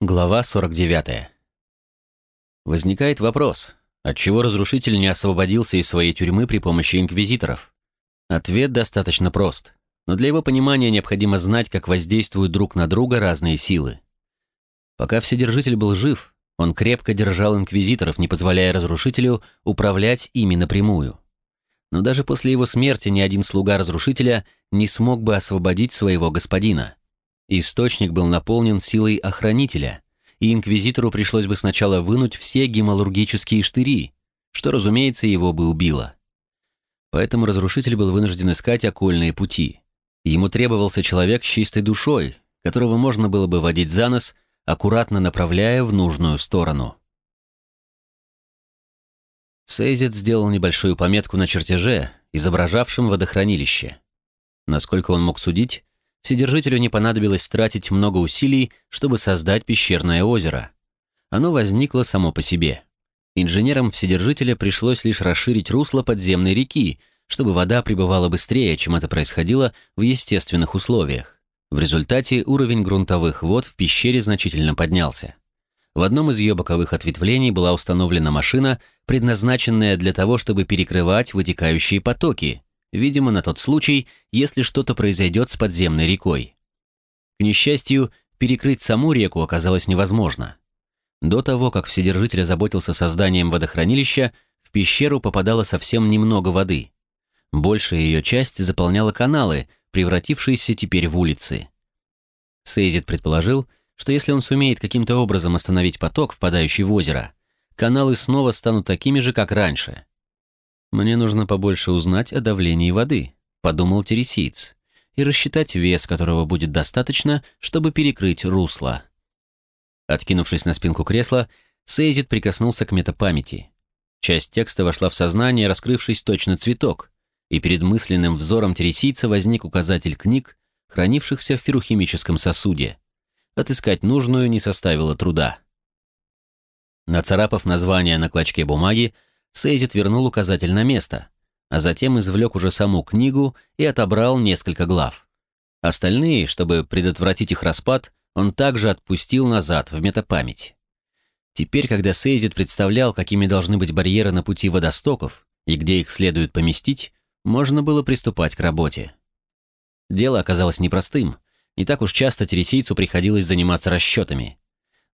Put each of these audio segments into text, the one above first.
Глава 49. Возникает вопрос, отчего разрушитель не освободился из своей тюрьмы при помощи инквизиторов? Ответ достаточно прост, но для его понимания необходимо знать, как воздействуют друг на друга разные силы. Пока Вседержитель был жив, он крепко держал инквизиторов, не позволяя разрушителю управлять ими напрямую. Но даже после его смерти ни один слуга разрушителя не смог бы освободить своего господина. Источник был наполнен силой охранителя, и инквизитору пришлось бы сначала вынуть все гемалургические штыри, что, разумеется, его бы убило. Поэтому разрушитель был вынужден искать окольные пути. Ему требовался человек с чистой душой, которого можно было бы водить за нос, аккуратно направляя в нужную сторону. Сейзит сделал небольшую пометку на чертеже, изображавшем водохранилище. Насколько он мог судить, Вседержителю не понадобилось тратить много усилий, чтобы создать пещерное озеро. Оно возникло само по себе. Инженерам Вседержителя пришлось лишь расширить русло подземной реки, чтобы вода прибывала быстрее, чем это происходило в естественных условиях. В результате уровень грунтовых вод в пещере значительно поднялся. В одном из ее боковых ответвлений была установлена машина, предназначенная для того, чтобы перекрывать вытекающие потоки, видимо, на тот случай, если что-то произойдет с подземной рекой. К несчастью, перекрыть саму реку оказалось невозможно. До того, как Вседержитель озаботился созданием водохранилища, в пещеру попадало совсем немного воды. Большая ее часть заполняла каналы, превратившиеся теперь в улицы. Сейзит предположил, что если он сумеет каким-то образом остановить поток, впадающий в озеро, каналы снова станут такими же, как раньше. «Мне нужно побольше узнать о давлении воды», — подумал тересиец, «и рассчитать вес, которого будет достаточно, чтобы перекрыть русло». Откинувшись на спинку кресла, Сейзит прикоснулся к метапамяти. Часть текста вошла в сознание, раскрывшись точно цветок, и перед мысленным взором тересийца возник указатель книг, хранившихся в ферухимическом сосуде. Отыскать нужную не составило труда. Нацарапав название на клочке бумаги, Сейзит вернул указатель на место, а затем извлек уже саму книгу и отобрал несколько глав. Остальные, чтобы предотвратить их распад, он также отпустил назад в метапамять. Теперь, когда Сейзит представлял, какими должны быть барьеры на пути водостоков и где их следует поместить, можно было приступать к работе. Дело оказалось непростым, не так уж часто тересийцу приходилось заниматься расчетами.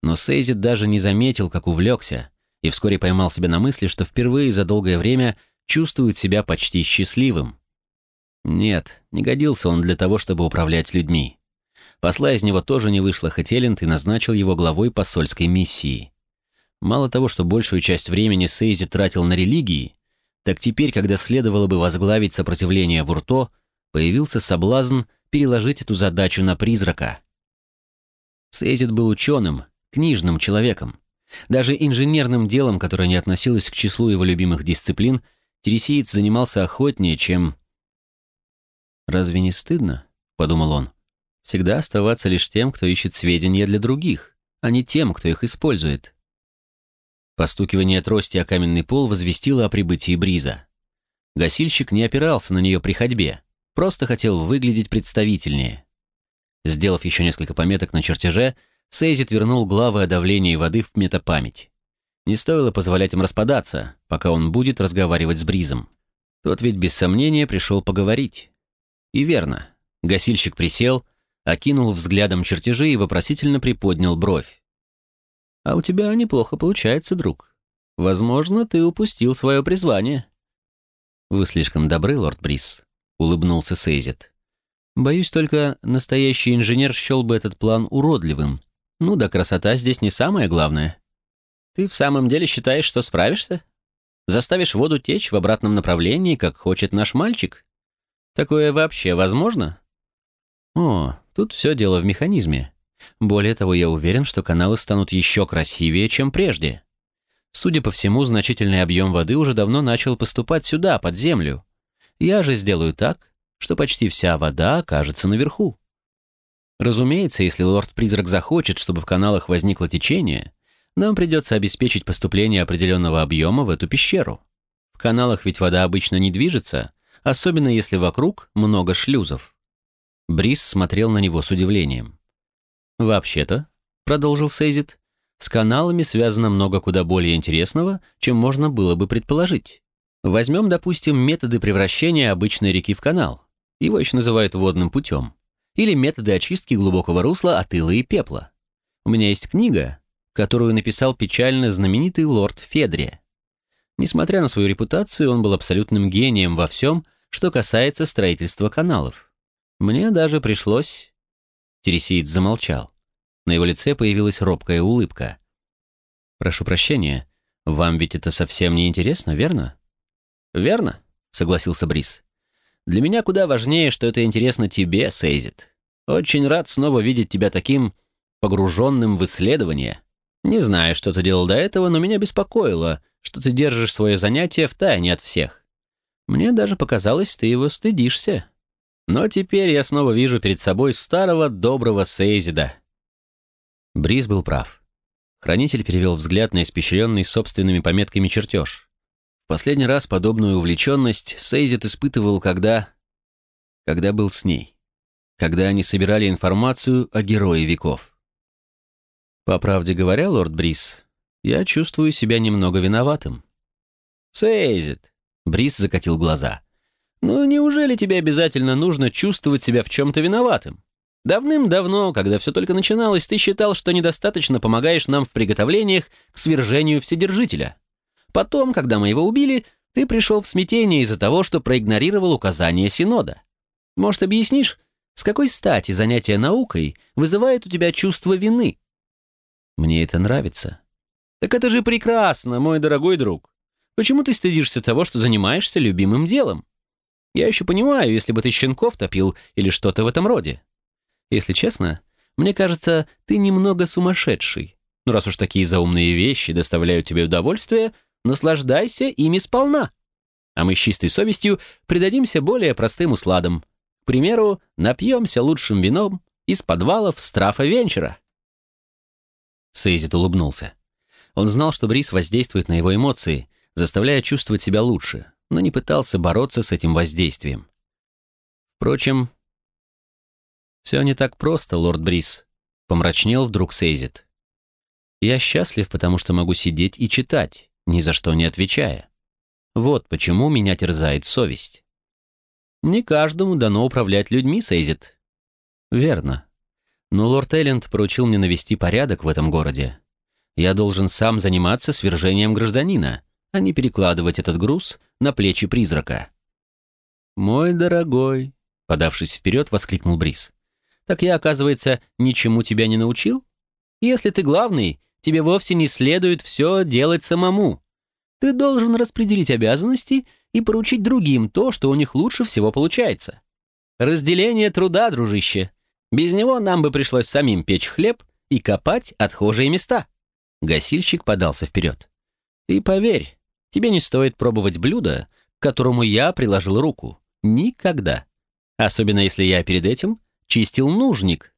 Но Сейзит даже не заметил, как увлекся, и вскоре поймал себя на мысли, что впервые за долгое время чувствует себя почти счастливым. Нет, не годился он для того, чтобы управлять людьми. Посла из него тоже не вышло, хоть Элленд и назначил его главой посольской миссии. Мало того, что большую часть времени Сейзи тратил на религии, так теперь, когда следовало бы возглавить сопротивление в Урто, появился соблазн переложить эту задачу на призрака. Сейзит был ученым, книжным человеком. Даже инженерным делом, которое не относилось к числу его любимых дисциплин, тересиец занимался охотнее, чем... «Разве не стыдно?» — подумал он. «Всегда оставаться лишь тем, кто ищет сведения для других, а не тем, кто их использует». Постукивание трости о каменный пол возвестило о прибытии Бриза. Гасильщик не опирался на нее при ходьбе, просто хотел выглядеть представительнее. Сделав еще несколько пометок на чертеже, Сейзит вернул главы о давлении воды в метапамять. Не стоило позволять им распадаться, пока он будет разговаривать с Бризом. Тот ведь без сомнения пришел поговорить. И верно. Гасильщик присел, окинул взглядом чертежи и вопросительно приподнял бровь. «А у тебя неплохо получается, друг. Возможно, ты упустил свое призвание». «Вы слишком добры, лорд Бриз», — улыбнулся Сейзит. «Боюсь только, настоящий инженер счел бы этот план уродливым, ну да красота здесь не самое главное. Ты в самом деле считаешь, что справишься? Заставишь воду течь в обратном направлении, как хочет наш мальчик? Такое вообще возможно? О, тут все дело в механизме. Более того, я уверен, что каналы станут еще красивее, чем прежде. Судя по всему, значительный объем воды уже давно начал поступать сюда, под землю. Я же сделаю так, что почти вся вода окажется наверху. Разумеется, если лорд-призрак захочет, чтобы в каналах возникло течение, нам придется обеспечить поступление определенного объема в эту пещеру. В каналах ведь вода обычно не движется, особенно если вокруг много шлюзов. Брис смотрел на него с удивлением. «Вообще-то, продолжил Сейзит, с каналами связано много куда более интересного, чем можно было бы предположить. Возьмем, допустим, методы превращения обычной реки в канал. Его еще называют водным путем. Или методы очистки глубокого русла от ила и пепла. У меня есть книга, которую написал печально знаменитый лорд Федри. Несмотря на свою репутацию, он был абсолютным гением во всем, что касается строительства каналов. Мне даже пришлось... Тересиец замолчал. На его лице появилась робкая улыбка. «Прошу прощения, вам ведь это совсем не интересно, верно?» «Верно», — согласился Брис. «Для меня куда важнее, что это интересно тебе, Сейзит. Очень рад снова видеть тебя таким погруженным в исследование. Не знаю, что ты делал до этого, но меня беспокоило, что ты держишь свое занятие в тайне от всех. Мне даже показалось, ты его стыдишься. Но теперь я снова вижу перед собой старого доброго Сейзида». Бриз был прав. Хранитель перевел взгляд на испещренный собственными пометками чертеж. Последний раз подобную увлеченность Сейзит испытывал, когда... когда был с ней. Когда они собирали информацию о герое веков. По правде говоря, лорд Брис, я чувствую себя немного виноватым. Сейзит, Брис закатил глаза. Ну, неужели тебе обязательно нужно чувствовать себя в чем-то виноватым? Давным-давно, когда все только начиналось, ты считал, что недостаточно помогаешь нам в приготовлениях к свержению Вседержителя. Потом, когда мы его убили, ты пришел в смятение из-за того, что проигнорировал указания Синода. Может, объяснишь, с какой стати занятие наукой вызывает у тебя чувство вины? Мне это нравится. Так это же прекрасно, мой дорогой друг. Почему ты стыдишься того, что занимаешься любимым делом? Я еще понимаю, если бы ты щенков топил или что-то в этом роде. Если честно, мне кажется, ты немного сумасшедший. Но раз уж такие заумные вещи доставляют тебе удовольствие, наслаждайся ими сполна. А мы с чистой совестью предадимся более простым усладам. К примеру, напьемся лучшим вином из подвалов Страфа Венчера. Сейзит улыбнулся. Он знал, что Брис воздействует на его эмоции, заставляя чувствовать себя лучше, но не пытался бороться с этим воздействием. Впрочем, «Все не так просто, лорд Брис», — помрачнел вдруг Сейзит. «Я счастлив, потому что могу сидеть и читать, ни за что не отвечая. Вот почему меня терзает совесть». «Не каждому дано управлять людьми, Сейзит». «Верно. Но лорд Элленд поручил мне навести порядок в этом городе. Я должен сам заниматься свержением гражданина, а не перекладывать этот груз на плечи призрака». «Мой дорогой», — подавшись вперед, воскликнул Брис. Так я, оказывается, ничему тебя не научил? Если ты главный, тебе вовсе не следует все делать самому. Ты должен распределить обязанности и поручить другим то, что у них лучше всего получается. Разделение труда, дружище. Без него нам бы пришлось самим печь хлеб и копать отхожие места. Гасильщик подался вперед. И поверь, тебе не стоит пробовать блюдо, к которому я приложил руку. Никогда. Особенно если я перед этим чистил нужник.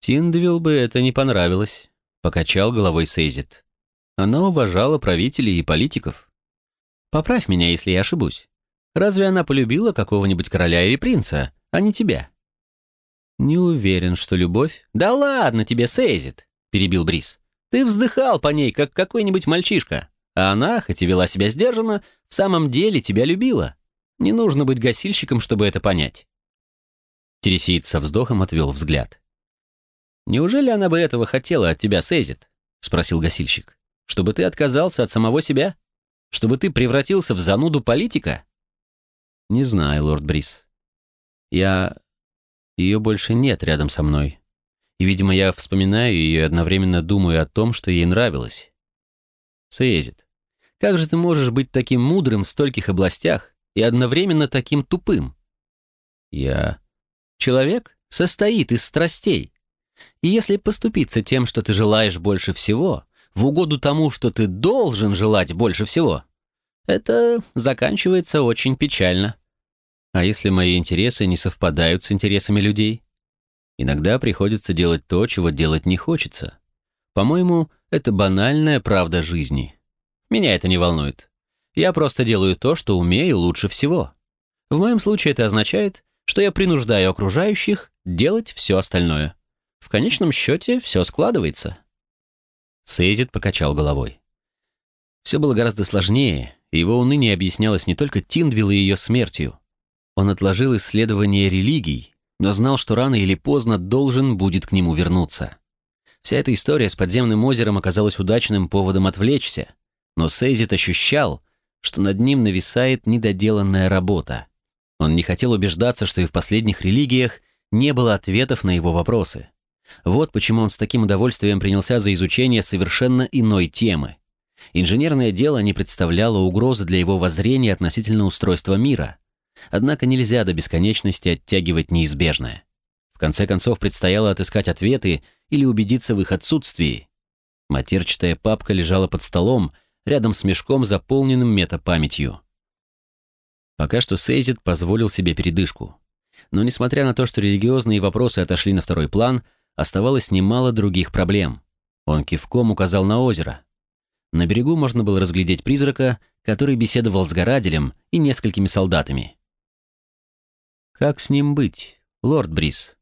Тиндвилл бы это не понравилось, покачал головой Сейзит. Она уважала правителей и политиков. Поправь меня, если я ошибусь. Разве она полюбила какого-нибудь короля или принца, а не тебя? Не уверен, что любовь... Да ладно тебе, Сейзит, перебил Брис. Ты вздыхал по ней, как какой-нибудь мальчишка. А она, хоть и вела себя сдержанно, в самом деле тебя любила. Не нужно быть гасильщиком, чтобы это понять. Тересиец со вздохом отвел взгляд. «Неужели она бы этого хотела от тебя, Сейзит?» — спросил гасильщик. «Чтобы ты отказался от самого себя? Чтобы ты превратился в зануду политика?» «Не знаю, лорд Брис. Я... Ее больше нет рядом со мной. И, видимо, я вспоминаю ее и одновременно думаю о том, что ей нравилось. Сейзит, как же ты можешь быть таким мудрым в стольких областях и одновременно таким тупым?» «Я... Человек состоит из страстей. И если поступиться тем, что ты желаешь больше всего, в угоду тому, что ты должен желать больше всего, это заканчивается очень печально. А если мои интересы не совпадают с интересами людей? Иногда приходится делать то, чего делать не хочется. По-моему, это банальная правда жизни. Меня это не волнует. Я просто делаю то, что умею лучше всего. В моем случае это означает, что я принуждаю окружающих делать все остальное. В конечном счете все складывается. Сейзит покачал головой. Все было гораздо сложнее, и его уныние объяснялось не только Тиндвилл и ее смертью. Он отложил исследование религий, но знал, что рано или поздно должен будет к нему вернуться. Вся эта история с подземным озером оказалась удачным поводом отвлечься, но Сейзит ощущал, что над ним нависает недоделанная работа. Он не хотел убеждаться, что и в последних религиях не было ответов на его вопросы. Вот почему он с таким удовольствием принялся за изучение совершенно иной темы. Инженерное дело не представляло угрозы для его воззрения относительно устройства мира. Однако нельзя до бесконечности оттягивать неизбежное. В конце концов, предстояло отыскать ответы или убедиться в их отсутствии. Матерчатая папка лежала под столом, рядом с мешком, заполненным метапамятью. Пока что Сейзит позволил себе передышку. Но несмотря на то, что религиозные вопросы отошли на второй план, оставалось немало других проблем. Он кивком указал на озеро. На берегу можно было разглядеть призрака, который беседовал с Гораделем и несколькими солдатами. «Как с ним быть, лорд Брис?»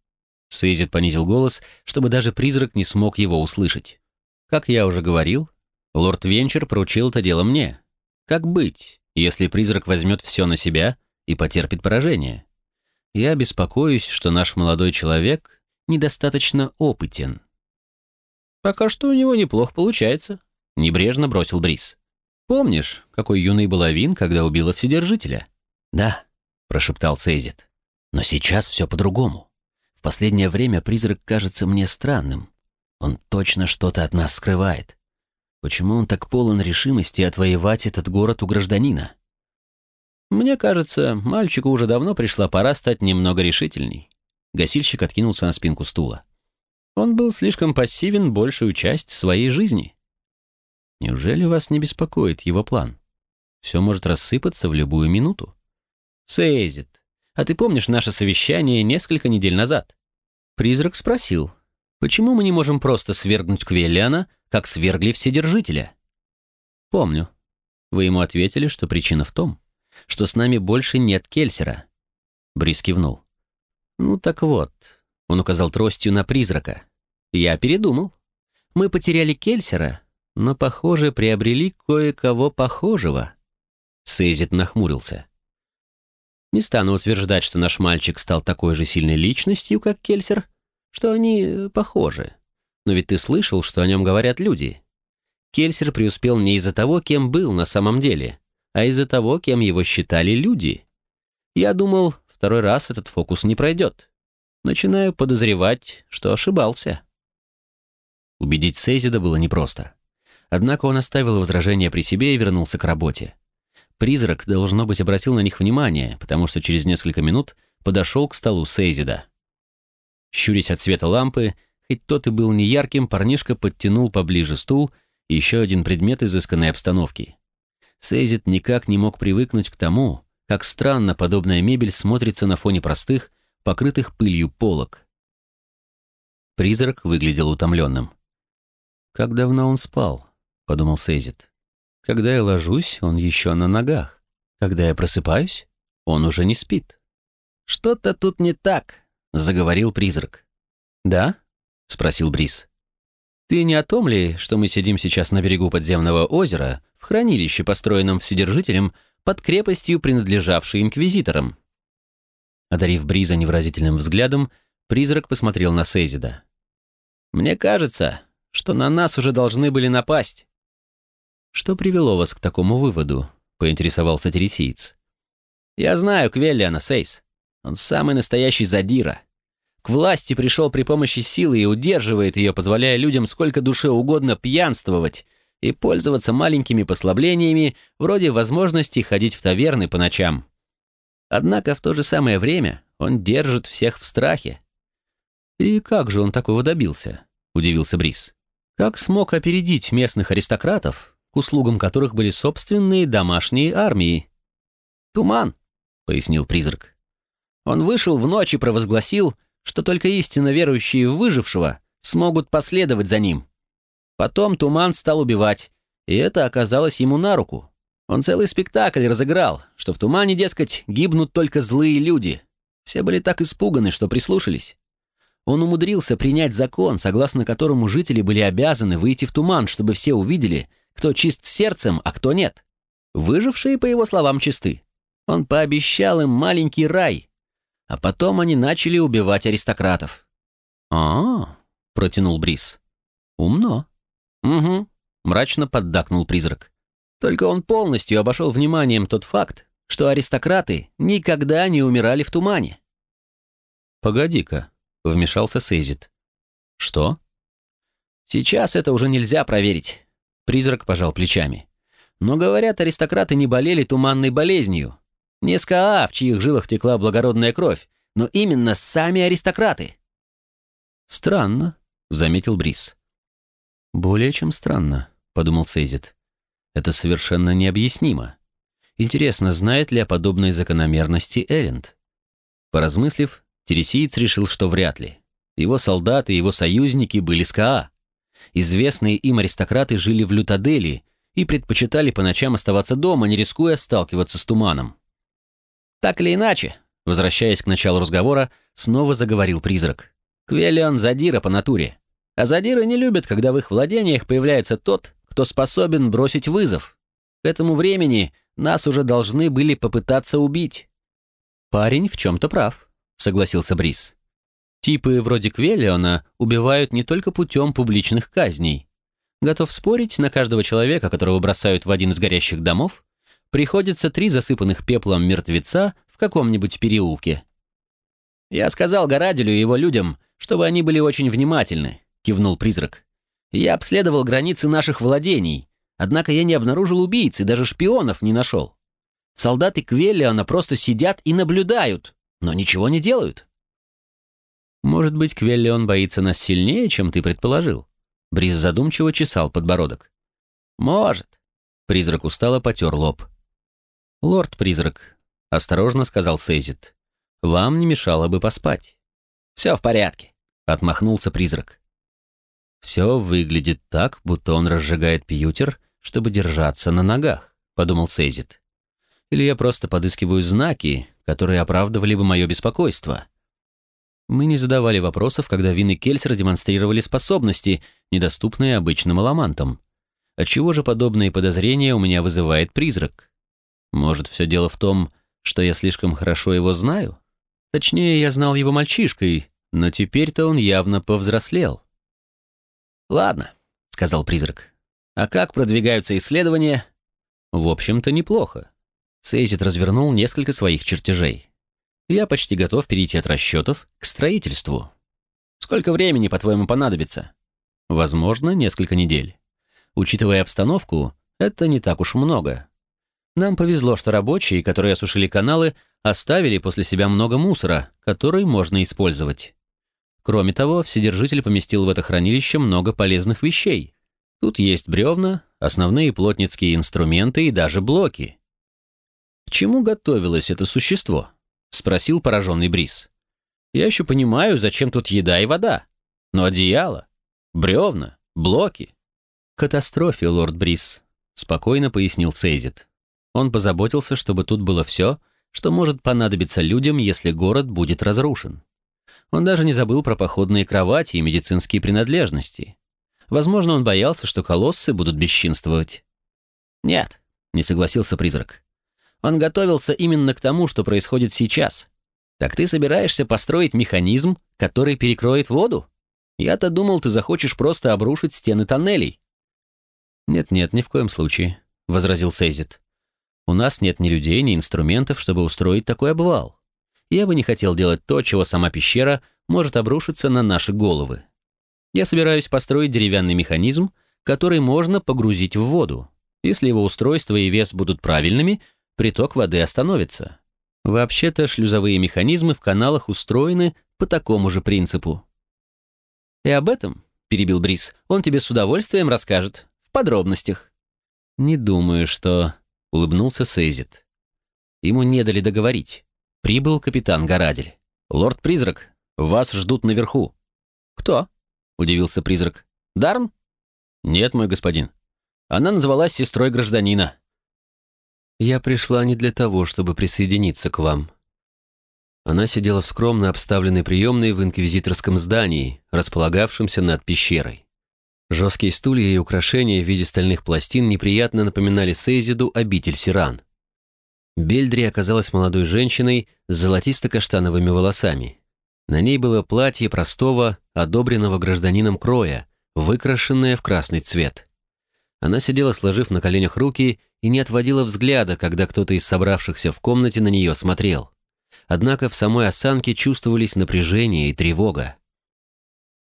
Сейзит понизил голос, чтобы даже призрак не смог его услышать. «Как я уже говорил, лорд Венчер поручил это дело мне. Как быть, если призрак возьмет все на себя и потерпит поражение? Я беспокоюсь, что наш молодой человек недостаточно опытен». «Пока что у него неплохо получается», — небрежно бросил Брис. «Помнишь, какой юный была Вин, когда убила Вседержителя?» «Да», — прошептал Сейзит. «Но сейчас все по-другому. В последнее время призрак кажется мне странным. Он точно что-то от нас скрывает. Почему он так полон решимости отвоевать этот город у гражданина? Мне кажется, мальчику уже давно пришла пора стать немного решительней. Гасильщик откинулся на спинку стула. Он был слишком пассивен большую часть своей жизни. Неужели вас не беспокоит его план? Все может рассыпаться в любую минуту. Сейзит, а ты помнишь наше совещание несколько недель назад? Призрак спросил, почему мы не можем просто свергнуть Квеллиана, как свергли Вседержителя? Помню. Вы ему ответили, что причина в том, что с нами больше нет Кельсера. Брис кивнул. Ну так вот, он указал тростью на призрака. Я передумал. Мы потеряли Кельсера, но, похоже, приобрели кое-кого похожего. Сейзит нахмурился. Не стану утверждать, что наш мальчик стал такой же сильной личностью, как Кельсер, что они э, похожи. Но ведь ты слышал, что о нем говорят люди. Кельсер преуспел не из-за того, кем был на самом деле, а из-за того, кем его считали люди. Я думал, второй раз этот фокус не пройдет. Начинаю подозревать, что ошибался. Убедить Сейзида было непросто. Однако он оставил возражение при себе и вернулся к работе. Призрак, должно быть, обратил на них внимание, потому что через несколько минут подошел к столу Сейзида. Щурясь от света лампы, хоть тот и был неярким, парнишка подтянул поближе стул и еще один предмет изысканной обстановки. Сейзид никак не мог привыкнуть к тому, как странно подобная мебель смотрится на фоне простых, покрытых пылью полок. Призрак выглядел утомленным. «Как давно он спал?» — подумал Сейзид. Когда я ложусь, он еще на ногах. Когда я просыпаюсь, он уже не спит. «Что-то тут не так», — заговорил призрак. «Да?» — спросил Брис. «Ты не о том ли, что мы сидим сейчас на берегу подземного озера, в хранилище, построенном Вседержителем, под крепостью, принадлежавшей инквизиторам?» Одарив Бриза невыразительным взглядом, призрак посмотрел на Сейзида. «Мне кажется, что на нас уже должны были напасть. «Что привело вас к такому выводу?» — поинтересовался тересиец. «Я знаю Квеллиана, Сейс. Он самый настоящий задира. К власти пришел при помощи силы и удерживает ее, позволяя людям сколько душе угодно пьянствовать и пользоваться маленькими послаблениями, вроде возможности ходить в таверны по ночам. Однако в то же самое время он держит всех в страхе». «И как же он такого добился?» — удивился Брис. «Как смог опередить местных аристократов, к услугам которых были собственные домашние армии. «Туман», — пояснил призрак. «Он вышел в ночь и провозгласил, что только истинно верующие в выжившего смогут последовать за ним. Потом Туман стал убивать, и это оказалось ему на руку. Он целый спектакль разыграл, что в Тумане, дескать, гибнут только злые люди. Все были так испуганы, что прислушались. Он умудрился принять закон, согласно которому жители были обязаны выйти в туман, чтобы все увидели, кто чист сердцем, а кто нет. Выжившие, по его словам, чисты. Он пообещал им маленький рай. А потом они начали убивать аристократов. а, протянул Брис. «Умно». «Угу», — мрачно поддакнул призрак. Только он полностью обошел вниманием тот факт, что аристократы никогда не умирали в тумане. «Погоди-ка», — вмешался Сейзит. «Что?» «Сейчас это уже нельзя проверить», — призрак пожал плечами. «Но, говорят, аристократы не болели туманной болезнью. Не СКА, в чьих жилах текла благородная кровь, но именно сами аристократы». «Странно», — заметил Брис. «Более чем странно», — подумал Сейзит. «Это совершенно необъяснимо. Интересно, знает ли о подобной закономерности Эринд?» Поразмыслив, Тересиец решил, что вряд ли. Его солдаты и его союзники были с Каа. Известные им аристократы жили в Лютадели и предпочитали по ночам оставаться дома, не рискуя сталкиваться с туманом. «Так или иначе», возвращаясь к началу разговора, снова заговорил призрак. «Квелион задира по натуре. А задиры не любят, когда в их владениях появляется тот, кто способен бросить вызов. К этому времени нас уже должны были попытаться убить». «Парень в чем-то прав», согласился Брис. Типы вроде Квелиона убивают не только путем публичных казней. Готов спорить, на каждого человека, которого бросают в один из горящих домов, приходится три засыпанных пеплом мертвеца в каком-нибудь переулке. «Я сказал Гораделю и его людям, чтобы они были очень внимательны», — кивнул призрак. «Я обследовал границы наших владений, однако я не обнаружил убийц и даже шпионов не нашел. Солдаты Квеллиона просто сидят и наблюдают, но ничего не делают. Может быть, Квеллион боится нас сильнее, чем ты предположил? Бриз задумчиво чесал подбородок. Может. Призрак устало потер лоб. Лорд-призрак, осторожно сказал Сейзит, вам не мешало бы поспать. Все в порядке, отмахнулся призрак. Все выглядит так, будто он разжигает пьютер, чтобы держаться на ногах, подумал Сейзит. Или я просто подыскиваю знаки, которые оправдывали бы мое беспокойство. Мы не задавали вопросов, когда Вин и Кельсер демонстрировали способности, недоступные обычным аламантам. Отчего же подобные подозрения у меня вызывает призрак? Может, все дело в том, что я слишком хорошо его знаю? Точнее, я знал его мальчишкой, но теперь-то он явно повзрослел. «Ладно», — сказал призрак. «А как продвигаются исследования?» «В общем-то, неплохо. Сейзит развернул несколько своих чертежей. «Я почти готов перейти от расчетов к строительству». «Сколько времени, по-твоему, понадобится?» «Возможно, несколько недель. Учитывая обстановку, это не так уж много. Нам повезло, что рабочие, которые осушили каналы, оставили после себя много мусора, который можно использовать. Кроме того, Вседержитель поместил в это хранилище много полезных вещей. Тут есть бревна, основные плотницкие инструменты и даже блоки. «К чему готовилось это существо?» — спросил пораженный Брис. «Я еще понимаю, зачем тут еда и вода. Но одеяло, бревна, блоки...» «Катастрофе, лорд Брис», — спокойно пояснил Сейзит. Он позаботился, чтобы тут было все, что может понадобиться людям, если город будет разрушен. Он даже не забыл про походные кровати и медицинские принадлежности. Возможно, он боялся, что колоссы будут бесчинствовать. «Нет», — не согласился призрак. Он готовился именно к тому, что происходит сейчас. Так ты собираешься построить механизм, который перекроет воду? Я-то думал, ты захочешь просто обрушить стены тоннелей». «Нет-нет, ни в коем случае», — возразил Сейзит. «У нас нет ни людей, ни инструментов, чтобы устроить такой обвал. Я бы не хотел делать то, чего сама пещера может обрушиться на наши головы. Я собираюсь построить деревянный механизм, который можно погрузить в воду. Если его устройство и вес будут правильными — приток воды остановится. Вообще-то шлюзовые механизмы в каналах устроены по такому же принципу. «И об этом, — перебил Брис, — он тебе с удовольствием расскажет, в подробностях». «Не думаю, что...» — улыбнулся Сейзит. Ему не дали договорить. Прибыл капитан Горадель. «Лорд-призрак, вас ждут наверху». «Кто?» — удивился призрак. «Дарн?» «Нет, мой господин. Она называлась сестрой гражданина. Я пришла не для того, чтобы присоединиться к вам». Она сидела в скромно обставленной приемной в инквизиторском здании, располагавшемся над пещерой. Жесткие стулья и украшения в виде стальных пластин неприятно напоминали Сейзиду обитель Сиран. Бельдри оказалась молодой женщиной с золотисто-каштановыми волосами. На ней было платье простого, одобренного гражданином кроя, выкрашенное в красный цвет. Она сидела, сложив на коленях руки, и не отводила взгляда, когда кто-то из собравшихся в комнате на нее смотрел. Однако в самой осанке чувствовались напряжение и тревога.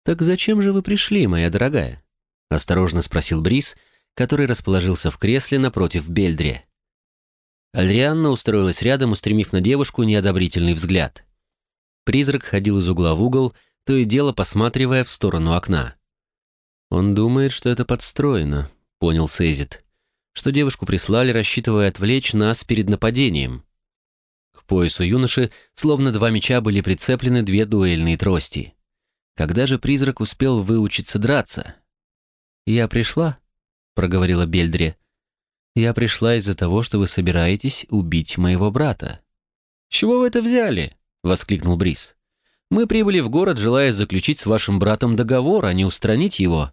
«Так зачем же вы пришли, моя дорогая?» — осторожно спросил Брис, который расположился в кресле напротив Бельдри. Альрианна устроилась рядом, устремив на девушку неодобрительный взгляд. Призрак ходил из угла в угол, то и дело посматривая в сторону окна. «Он думает, что это подстроено», — понял Сейзит. «Что девушку прислали, рассчитывая отвлечь нас перед нападением». К поясу юноши, словно два меча, были прицеплены две дуэльные трости. Когда же призрак успел выучиться драться? «Я пришла», — проговорила Бельдре. «Я пришла из-за того, что вы собираетесь убить моего брата». «С чего вы это взяли?» — воскликнул Брис. «Мы прибыли в город, желая заключить с вашим братом договор, а не устранить его.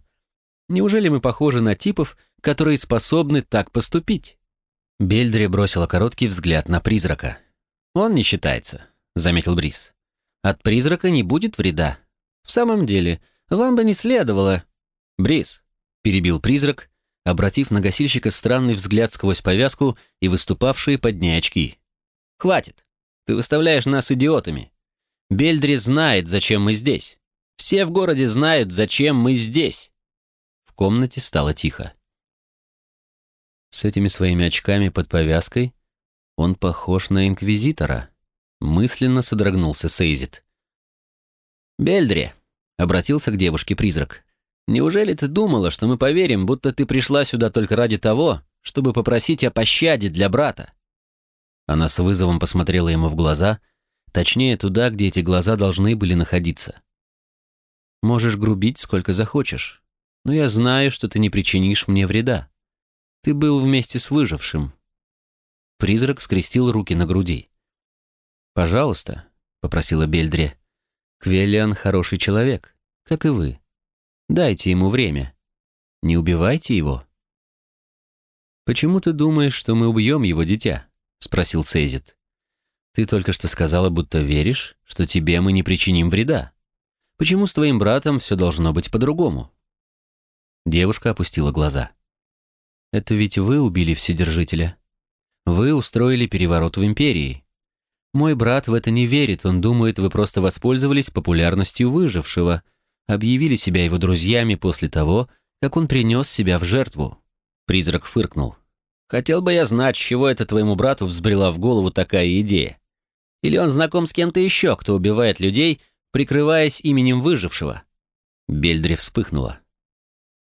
Неужели мы похожи на типов, которые способны так поступить?» Бельдре бросила короткий взгляд на призрака. «Он не считается», — заметил Брис. «От призрака не будет вреда. В самом деле, вам бы не следовало...» «Брис, перебил призрак, обратив на гасильщика странный взгляд сквозь повязку и выступавшие под ней очки. «Хватит! Ты выставляешь нас идиотами. Бельдри знает, зачем мы здесь. Все в городе знают, зачем мы здесь». В комнате стало тихо. С этими своими очками под повязкой он похож на инквизитора. Мысленно содрогнулся Сейзит. «Бельдри», — обратился к девушке призрак, Неужели ты думала, что мы поверим, будто ты пришла сюда только ради того, чтобы попросить о пощаде для брата?» Она с вызовом посмотрела ему в глаза, точнее туда, где эти глаза должны были находиться. «Можешь грубить сколько захочешь, но я знаю, что ты не причинишь мне вреда. Ты был вместе с выжившим». Призрак скрестил руки на груди. «Пожалуйста», — попросила Бельдре. «Квеллиан хороший человек, как и вы. Дайте ему время. Не убивайте его». «Почему ты думаешь, что мы убьем его дитя?» — спросил Цезит. «Ты только что сказала, будто веришь, что тебе мы не причиним вреда. Почему с твоим братом все должно быть по-другому?» Девушка опустила глаза. «Это ведь вы убили Вседержителя. Вы устроили переворот в Империи. Мой брат в это не верит, он думает, вы просто воспользовались популярностью выжившего, объявили себя его друзьями после того, как он принес себя в жертву. Призрак фыркнул. «Хотел бы я знать, чего это твоему брату взбрела в голову такая идея. Или он знаком с кем-то еще, кто убивает людей, прикрываясь именем выжившего?» Бельдри вспыхнула.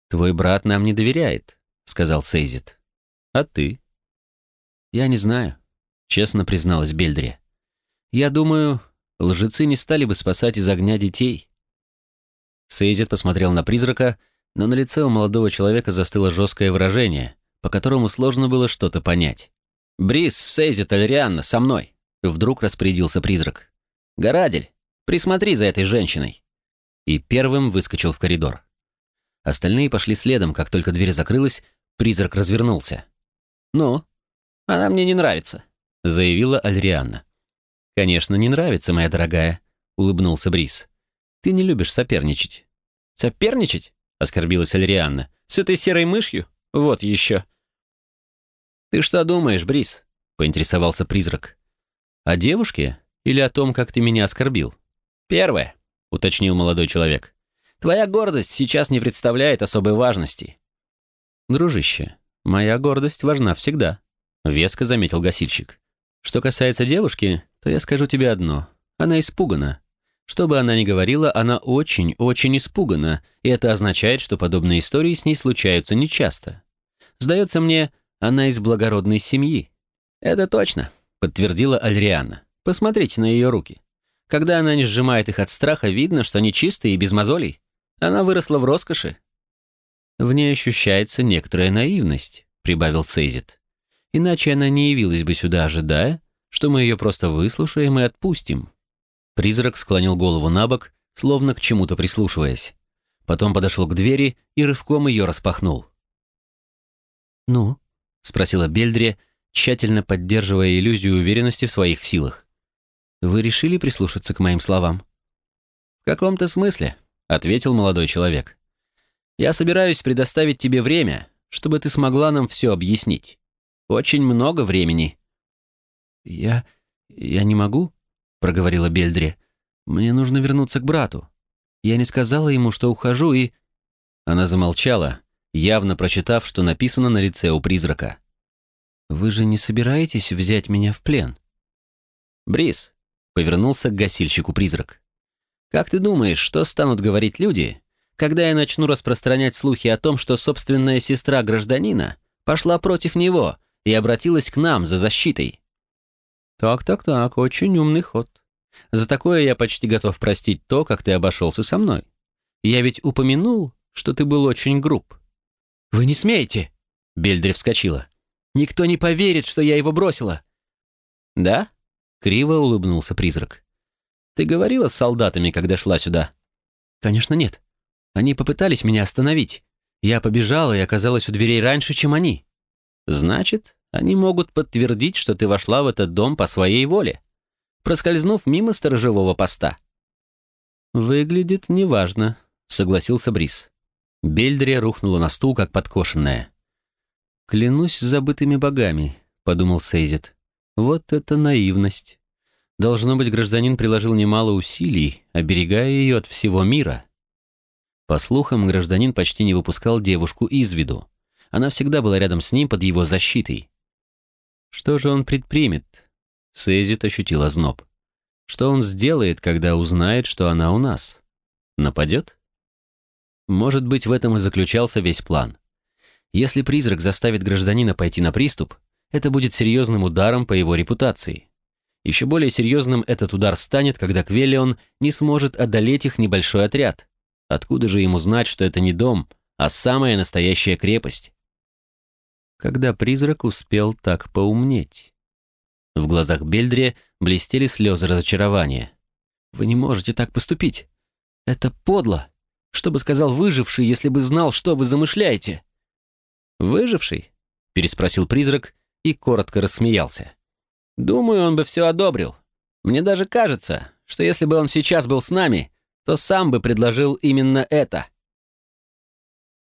«Твой брат нам не доверяет», — сказал Сейзит. «А ты?» «Я не знаю», — честно призналась Бельдри. «Я думаю, лжецы не стали бы спасать из огня детей. Сейзит посмотрел на призрака, но на лице у молодого человека застыло жесткое выражение, по которому сложно было что-то понять. «Брис, Сейзит, Альрианна, со мной!» Вдруг распорядился призрак. «Горадель, присмотри за этой женщиной!» И первым выскочил в коридор. Остальные пошли следом, как только дверь закрылась, призрак развернулся. «Ну, она мне не нравится», — заявила Альрианна. «Конечно, не нравится, моя дорогая», — улыбнулся Брис. Ты не любишь соперничать». «Соперничать?» — оскорбилась Альрианна. «С этой серой мышью? Вот еще». «Ты что думаешь, Брис?» — поинтересовался призрак. «О девушке или о том, как ты меня оскорбил?» «Первое», — уточнил молодой человек. «Твоя гордость сейчас не представляет особой важности». «Дружище, моя гордость важна всегда», — веско заметил гасильщик. «Что касается девушки, то я скажу тебе одно. Она испугана. Что бы она ни говорила, она очень-очень испугана, и это означает, что подобные истории с ней случаются нечасто. Сдается мне, она из благородной семьи. «Это точно», — подтвердила Альриана. «Посмотрите на ее руки. Когда она не сжимает их от страха, видно, что они чистые и без мозолей. Она выросла в роскоши». «В ней ощущается некоторая наивность», — прибавил Сейзит. «Иначе она не явилась бы сюда, ожидая, что мы ее просто выслушаем и отпустим. Призрак склонил голову на бок, словно к чему-то прислушиваясь. Потом подошел к двери и рывком ее распахнул. «Ну?» — спросила Бельдри, тщательно поддерживая иллюзию уверенности в своих силах. «Вы решили прислушаться к моим словам?» «В каком-то смысле», — ответил молодой человек. «Я собираюсь предоставить тебе время, чтобы ты смогла нам все объяснить. Очень много времени». «Я... я не могу?» — проговорила Бельдри. «Мне нужно вернуться к брату. Я не сказала ему, что ухожу, и...» Она замолчала, явно прочитав, что написано на лице у призрака. «Вы же не собираетесь взять меня в плен?» «Брис», — повернулся к гасильщику призрак. «Как ты думаешь, что станут говорить люди, когда я начну распространять слухи о том, что собственная сестра гражданина пошла против него и обратилась к нам за защитой?» «Так-так-так, очень умный ход. За такое я почти готов простить то, как ты обошелся со мной. Я ведь упомянул, что ты был очень груб». «Вы не смеете!» Бельдри вскочила. «Никто не поверит, что я его бросила!» «Да?» — криво улыбнулся призрак. «Ты говорила с солдатами, когда шла сюда?» «Конечно нет. Они попытались меня остановить. Я побежала и оказалась у дверей раньше, чем они». «Значит, они могут подтвердить, что ты вошла в этот дом по своей воле, проскользнув мимо сторожевого поста». «Выглядит неважно», — согласился Брис. Бельдрия рухнула на стул, как подкошенная. «Клянусь забытыми богами», — подумал Сейзит. «Вот это наивность. Должно быть, гражданин приложил немало усилий, оберегая ее от всего мира». По слухам, гражданин почти не выпускал девушку из виду. Она всегда была рядом с ним под его защитой. Что же он предпримет? Сейзит ощутил озноб. Что он сделает, когда узнает, что она у нас? Нападет? Может быть, в этом и заключался весь план. Если призрак заставит гражданина пойти на приступ, это будет серьезным ударом по его репутации. Еще более серьезным этот удар станет, когда Квелион не сможет одолеть их небольшой отряд. Откуда же ему знать, что это не дом, а самая настоящая крепость? Когда призрак успел так поумнеть? В глазах Бельдри блестели слезы разочарования. «Вы не можете так поступить. Это подло. Что бы сказал выживший, если бы знал, что вы замышляете?» «Выживший?» — переспросил призрак и коротко рассмеялся. «Думаю, он бы все одобрил. Мне даже кажется, что если бы он сейчас был с нами, то сам бы предложил именно это».